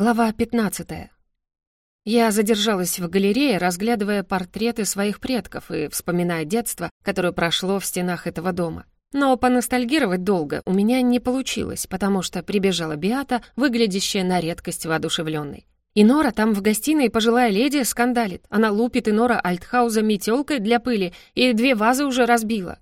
Глава 15. Я задержалась в галерее, разглядывая портреты своих предков и вспоминая детство, которое прошло в стенах этого дома. Но поностальгировать долго у меня не получилось, потому что прибежала Биата, выглядящая на редкость воодушевленной. И Нора там в гостиной пожилая леди скандалит. Она лупит и Нора Альтхауза метелкой для пыли и две вазы уже разбила.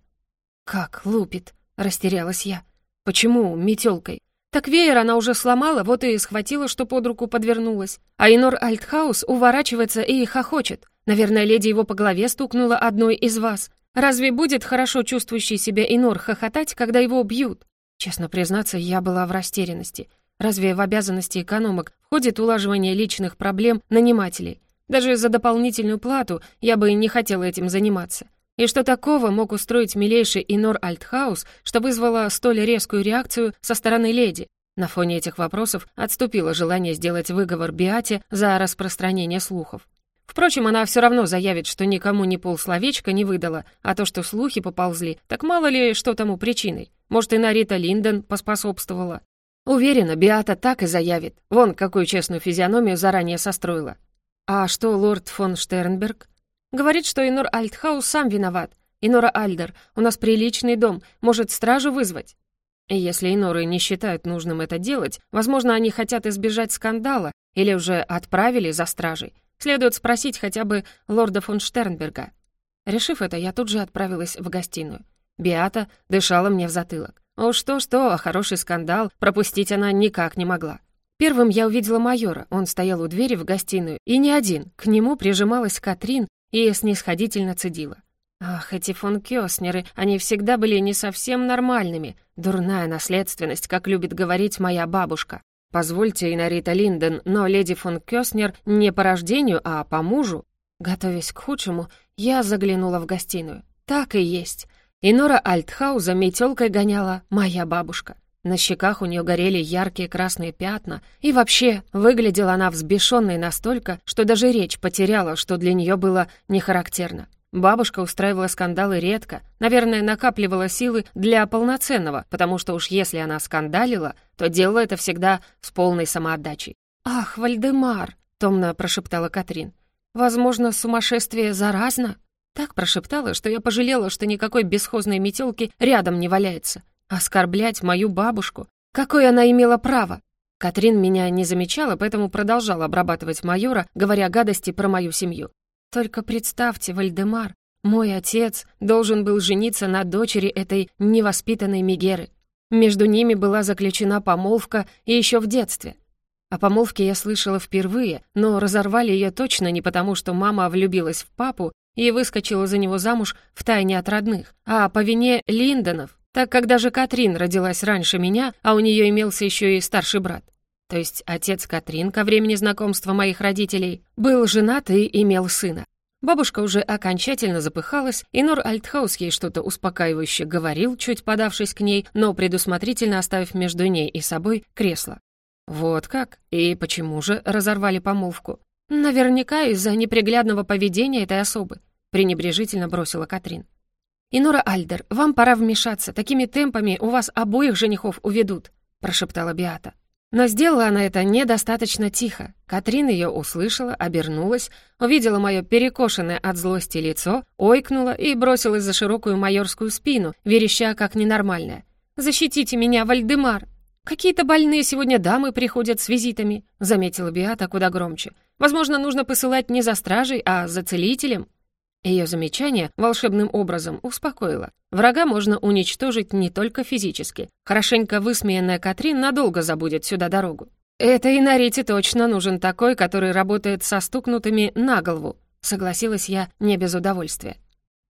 «Как лупит?» — растерялась я. «Почему метелкой? Так веер она уже сломала, вот и схватила, что под руку подвернулась. А Инор Альтхаус уворачивается и хохочет. Наверное, леди его по голове стукнула одной из вас. Разве будет хорошо чувствующий себя Инор хохотать, когда его бьют? Честно признаться, я была в растерянности. Разве в обязанности экономок входит улаживание личных проблем нанимателей? Даже за дополнительную плату я бы не хотела этим заниматься. И что такого мог устроить милейший Инор Альтхаус, что вызвало столь резкую реакцию со стороны леди? На фоне этих вопросов отступило желание сделать выговор Биате за распространение слухов. Впрочем, она все равно заявит, что никому ни полсловечка не выдала, а то, что слухи поползли, так мало ли что тому причиной. Может, и Нарита Линден поспособствовала. Уверена, Биата так и заявит. Вон, какую честную физиономию заранее состроила. А что лорд фон Штернберг? Говорит, что Инор Альтхаус сам виноват. Инора Альдер, у нас приличный дом, может стражу вызвать. И если Иноры не считают нужным это делать, возможно, они хотят избежать скандала или уже отправили за стражей. Следует спросить хотя бы лорда фон Штернберга. Решив это, я тут же отправилась в гостиную. Биата дышала мне в затылок. О, что-что, а хороший скандал пропустить она никак не могла. Первым я увидела майора. Он стоял у двери в гостиную, и не один. К нему прижималась Катрин и снисходительно цедила. Ах, эти фон Кёснеры, они всегда были не совсем нормальными. Дурная наследственность, как любит говорить моя бабушка. Позвольте, Инарита Линден, но леди фон Кёснер не по рождению, а по мужу. Готовясь к худшему, я заглянула в гостиную. Так и есть. И Нора Альтхауза метелкой гоняла моя бабушка. На щеках у нее горели яркие красные пятна, и вообще выглядела она взбешенной настолько, что даже речь потеряла, что для нее было нехарактерно. Бабушка устраивала скандалы редко, наверное, накапливала силы для полноценного, потому что уж если она скандалила, то делала это всегда с полной самоотдачей. «Ах, Вальдемар!» — томно прошептала Катрин. «Возможно, сумасшествие заразно?» Так прошептала, что я пожалела, что никакой бесхозной метелки рядом не валяется. Оскорблять мою бабушку? Какое она имела право? Катрин меня не замечала, поэтому продолжала обрабатывать майора, говоря гадости про мою семью. Только представьте, Вальдемар, мой отец должен был жениться на дочери этой невоспитанной Мегеры. Между ними была заключена помолвка и еще в детстве. О помолвке я слышала впервые, но разорвали ее точно не потому, что мама влюбилась в папу и выскочила за него замуж втайне от родных, а по вине Линдонов, так как даже Катрин родилась раньше меня, а у нее имелся еще и старший брат. То есть отец Катрин ко времени знакомства моих родителей был женат и имел сына. Бабушка уже окончательно запыхалась, и Нор Альтхаус ей что-то успокаивающе говорил, чуть подавшись к ней, но предусмотрительно оставив между ней и собой кресло. Вот как? И почему же разорвали помолвку? Наверняка из-за неприглядного поведения этой особы, пренебрежительно бросила Катрин. «Инора Альдер, вам пора вмешаться. Такими темпами у вас обоих женихов уведут», — прошептала Биата. Но сделала она это недостаточно тихо. Катрин ее услышала, обернулась, увидела мое перекошенное от злости лицо, ойкнула и бросилась за широкую майорскую спину, вереща как ненормальная. «Защитите меня, Вальдемар!» «Какие-то больные сегодня дамы приходят с визитами», — заметила Биата куда громче. «Возможно, нужно посылать не за стражей, а за целителем». Ее замечание волшебным образом успокоило. Врага можно уничтожить не только физически. Хорошенько высмеянная Катрин надолго забудет сюда дорогу. «Это и Нарите точно нужен такой, который работает со стукнутыми на голову», согласилась я не без удовольствия.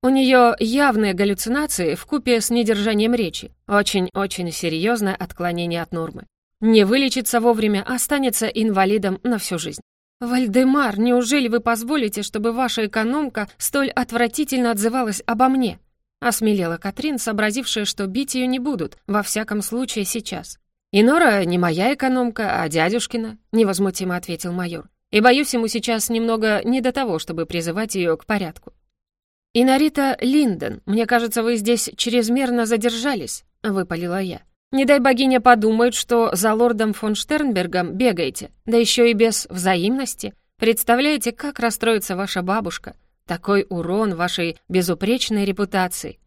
У нее явные галлюцинации в купе с недержанием речи. Очень-очень серьезное отклонение от нормы. Не вылечится вовремя, останется инвалидом на всю жизнь. «Вальдемар, неужели вы позволите, чтобы ваша экономка столь отвратительно отзывалась обо мне?» Осмелела Катрин, сообразившая, что бить ее не будут, во всяком случае сейчас. «И Нора не моя экономка, а дядюшкина», — невозмутимо ответил майор. «И боюсь, ему сейчас немного не до того, чтобы призывать ее к порядку». «Инарита Линден, мне кажется, вы здесь чрезмерно задержались», — выпалила я. Не дай богиня подумают, что за лордом фон Штернбергом бегаете, да еще и без взаимности. Представляете, как расстроится ваша бабушка? Такой урон вашей безупречной репутации.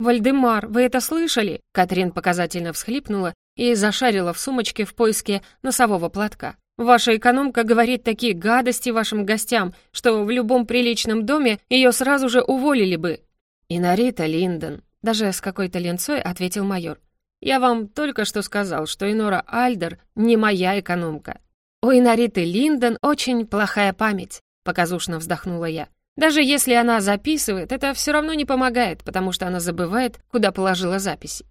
«Вальдемар, вы это слышали?» Катрин показательно всхлипнула и зашарила в сумочке в поиске носового платка. «Ваша экономка говорит такие гадости вашим гостям, что в любом приличном доме ее сразу же уволили бы». «Инарита Линдон», — даже с какой-то ленцой ответил майор. «Я вам только что сказал, что Инора Альдер не моя экономка». «У Инариты Линдон очень плохая память», — показушно вздохнула я. «Даже если она записывает, это все равно не помогает, потому что она забывает, куда положила записи».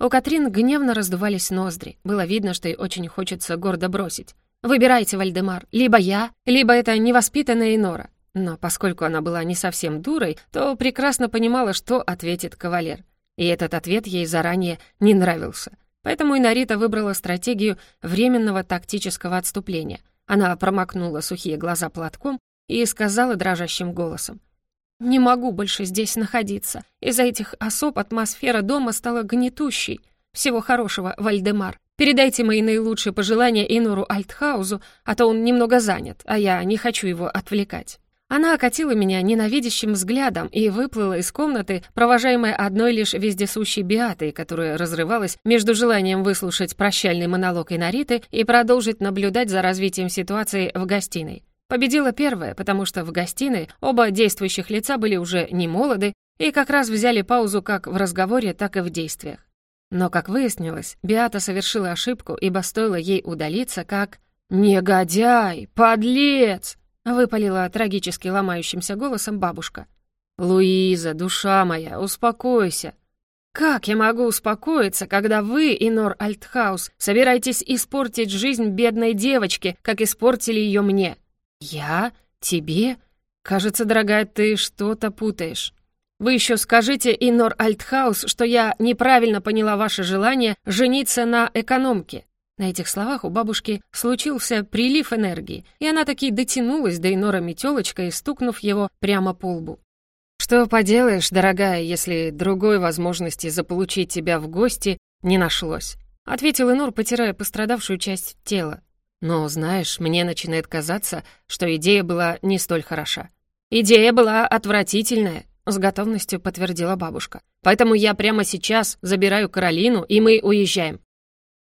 У Катрин гневно раздувались ноздри. Было видно, что ей очень хочется гордо бросить. «Выбирайте, Вальдемар, либо я, либо это невоспитанная Инора». Но поскольку она была не совсем дурой, то прекрасно понимала, что ответит кавалер. И этот ответ ей заранее не нравился. Поэтому Инарита выбрала стратегию временного тактического отступления. Она промокнула сухие глаза платком и сказала дрожащим голосом. «Не могу больше здесь находиться. Из-за этих особ атмосфера дома стала гнетущей. Всего хорошего, Вальдемар. Передайте мои наилучшие пожелания Инору Альтхаузу, а то он немного занят, а я не хочу его отвлекать». Она окатила меня ненавидящим взглядом и выплыла из комнаты, провожаемая одной лишь вездесущей Биатой, которая разрывалась между желанием выслушать прощальный монолог Инариты и продолжить наблюдать за развитием ситуации в гостиной. Победила первая, потому что в гостиной оба действующих лица были уже не молоды и как раз взяли паузу как в разговоре, так и в действиях. Но, как выяснилось, Биата совершила ошибку, ибо стоило ей удалиться, как «Негодяй! Подлец!» — выпалила трагически ломающимся голосом бабушка. «Луиза, душа моя, успокойся!» «Как я могу успокоиться, когда вы, Инор Альтхаус, собираетесь испортить жизнь бедной девочки, как испортили ее мне?» «Я? Тебе? Кажется, дорогая, ты что-то путаешь. Вы еще скажите, Инор Альтхаус, что я неправильно поняла ваше желание жениться на экономке». На этих словах у бабушки случился прилив энергии, и она таки дотянулась до Инора метелочкой, стукнув его прямо по лбу. «Что поделаешь, дорогая, если другой возможности заполучить тебя в гости не нашлось?» — ответил Инор, потирая пострадавшую часть тела. Но, знаешь, мне начинает казаться, что идея была не столь хороша. Идея была отвратительная, с готовностью подтвердила бабушка. Поэтому я прямо сейчас забираю Каролину, и мы уезжаем.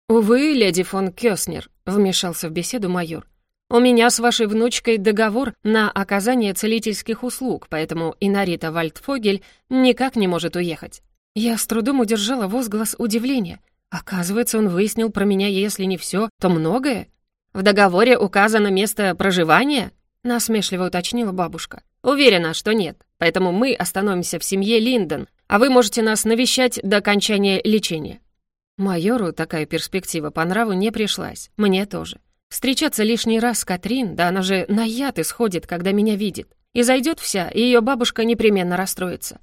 Увы, леди фон Кёснер, вмешался в беседу майор. У меня с вашей внучкой договор на оказание целительских услуг, поэтому Инарита Вальдфогель никак не может уехать. Я с трудом удержала возглас удивления. Оказывается, он выяснил про меня, если не все, то многое. «В договоре указано место проживания?» — насмешливо уточнила бабушка. «Уверена, что нет. Поэтому мы остановимся в семье Линдон, а вы можете нас навещать до окончания лечения». Майору такая перспектива по нраву не пришлась. Мне тоже. Встречаться лишний раз с Катрин, да она же на яд исходит, когда меня видит. И зайдет вся, и ее бабушка непременно расстроится.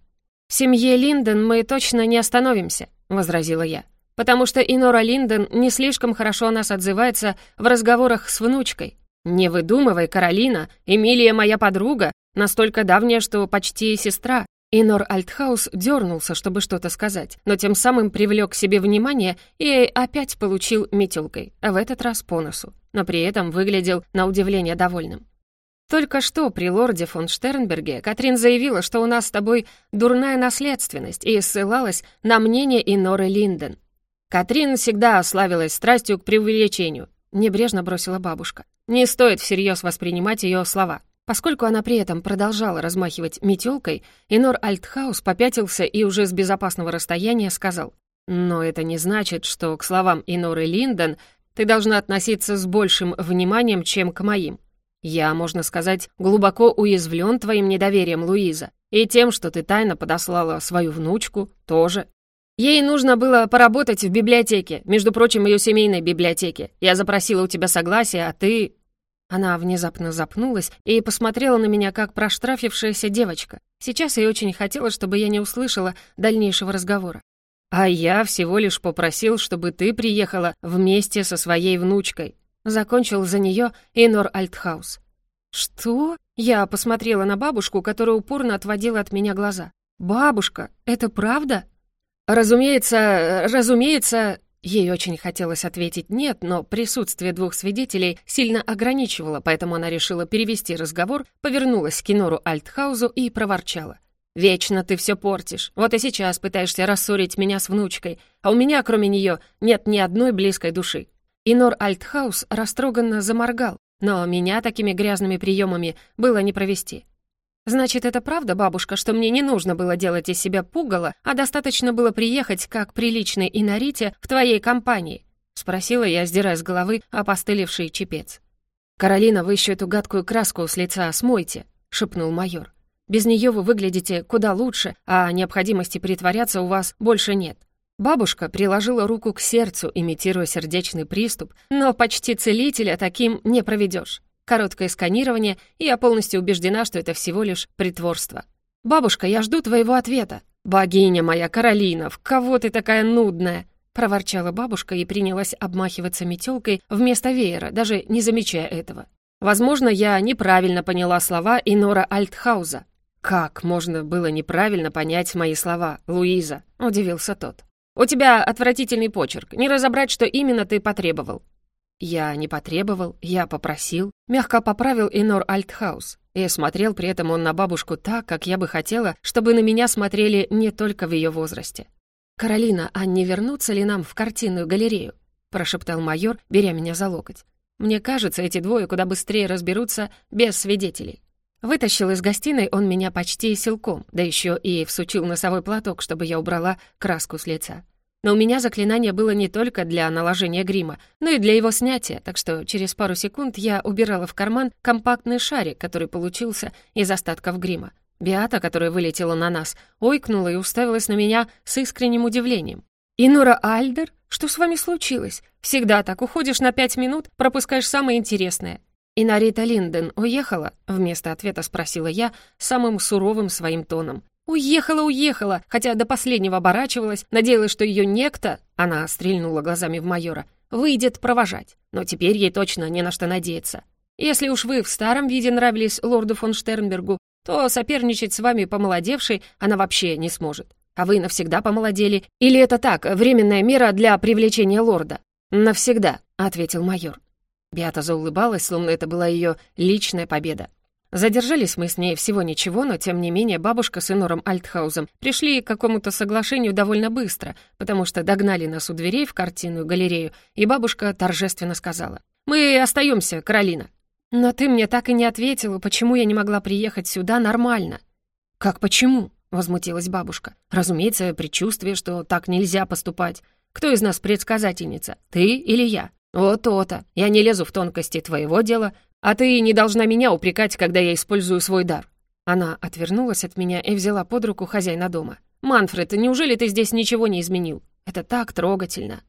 «В семье Линдон мы точно не остановимся», — возразила я потому что Инора Линден не слишком хорошо о нас отзывается в разговорах с внучкой. Не выдумывай, Каролина, Эмилия моя подруга, настолько давняя, что почти сестра. Инор Альтхаус дернулся, чтобы что-то сказать, но тем самым привлек к себе внимание и опять получил метелкой, а в этот раз по носу, но при этом выглядел на удивление довольным. Только что при лорде фон Штернберге Катрин заявила, что у нас с тобой дурная наследственность и ссылалась на мнение Иноры Линден. Катрин всегда славилась страстью к преувеличению, небрежно бросила бабушка. Не стоит всерьез воспринимать ее слова. Поскольку она при этом продолжала размахивать метелкой, Инор Альтхаус попятился и уже с безопасного расстояния сказал, «Но это не значит, что к словам Иноры Линден ты должна относиться с большим вниманием, чем к моим. Я, можно сказать, глубоко уязвлен твоим недоверием, Луиза, и тем, что ты тайно подослала свою внучку, тоже. Ей нужно было поработать в библиотеке, между прочим, ее семейной библиотеке. Я запросила у тебя согласие, а ты...» Она внезапно запнулась и посмотрела на меня, как проштрафившаяся девочка. Сейчас ей очень хотелось, чтобы я не услышала дальнейшего разговора. «А я всего лишь попросил, чтобы ты приехала вместе со своей внучкой», закончил за нее Инор Альтхаус. «Что?» Я посмотрела на бабушку, которая упорно отводила от меня глаза. «Бабушка, это правда?» «Разумеется, разумеется...» Ей очень хотелось ответить «нет», но присутствие двух свидетелей сильно ограничивало, поэтому она решила перевести разговор, повернулась к Кинору Альтхаузу и проворчала. «Вечно ты все портишь. Вот и сейчас пытаешься рассорить меня с внучкой, а у меня, кроме нее, нет ни одной близкой души». Инор Альтхаус растроганно заморгал, но меня такими грязными приемами было не провести. «Значит, это правда, бабушка, что мне не нужно было делать из себя пугало, а достаточно было приехать, как приличный инорите, в твоей компании?» — спросила я, сдирая с головы опостылевший чепец. «Каролина, вы еще эту гадкую краску с лица смойте», — шепнул майор. «Без нее вы выглядите куда лучше, а необходимости притворяться у вас больше нет». Бабушка приложила руку к сердцу, имитируя сердечный приступ, но почти целителя таким не проведешь. Короткое сканирование, и я полностью убеждена, что это всего лишь притворство. «Бабушка, я жду твоего ответа». «Богиня моя, Каролина, в кого ты такая нудная?» проворчала бабушка и принялась обмахиваться метелкой вместо веера, даже не замечая этого. Возможно, я неправильно поняла слова Инора Альтхауза. «Как можно было неправильно понять мои слова, Луиза?» — удивился тот. «У тебя отвратительный почерк, не разобрать, что именно ты потребовал». Я не потребовал, я попросил. Мягко поправил Инор Альтхаус. И смотрел при этом он на бабушку так, как я бы хотела, чтобы на меня смотрели не только в ее возрасте. «Каролина, а не вернуться ли нам в картинную галерею?» прошептал майор, беря меня за локоть. «Мне кажется, эти двое куда быстрее разберутся без свидетелей». Вытащил из гостиной он меня почти силком, да еще и всучил носовой платок, чтобы я убрала краску с лица. Но у меня заклинание было не только для наложения грима, но и для его снятия, так что через пару секунд я убирала в карман компактный шарик, который получился из остатков грима. Биата, которая вылетела на нас, ойкнула и уставилась на меня с искренним удивлением. «Инура Альдер? Что с вами случилось? Всегда так, уходишь на пять минут, пропускаешь самое интересное». «Инарита Линден уехала?» — вместо ответа спросила я самым суровым своим тоном. «Уехала, уехала!» Хотя до последнего оборачивалась, надеялась, что ее некто, она стрельнула глазами в майора, выйдет провожать. Но теперь ей точно не на что надеяться. Если уж вы в старом виде нравились лорду фон Штернбергу, то соперничать с вами помолодевшей она вообще не сможет. А вы навсегда помолодели? Или это так, временная мера для привлечения лорда?» «Навсегда», — ответил майор. Беата заулыбалась, словно это была ее личная победа. Задержались мы с ней всего ничего, но тем не менее бабушка с Инором Альтхаузом пришли к какому-то соглашению довольно быстро, потому что догнали нас у дверей в картинную галерею, и бабушка торжественно сказала, «Мы остаемся, Каролина». «Но ты мне так и не ответила, почему я не могла приехать сюда нормально». «Как почему?» — возмутилась бабушка. «Разумеется, предчувствие, что так нельзя поступать. Кто из нас предсказательница, ты или я?» «Вот то-то. Я не лезу в тонкости твоего дела, а ты не должна меня упрекать, когда я использую свой дар». Она отвернулась от меня и взяла под руку хозяина дома. «Манфред, неужели ты здесь ничего не изменил? Это так трогательно».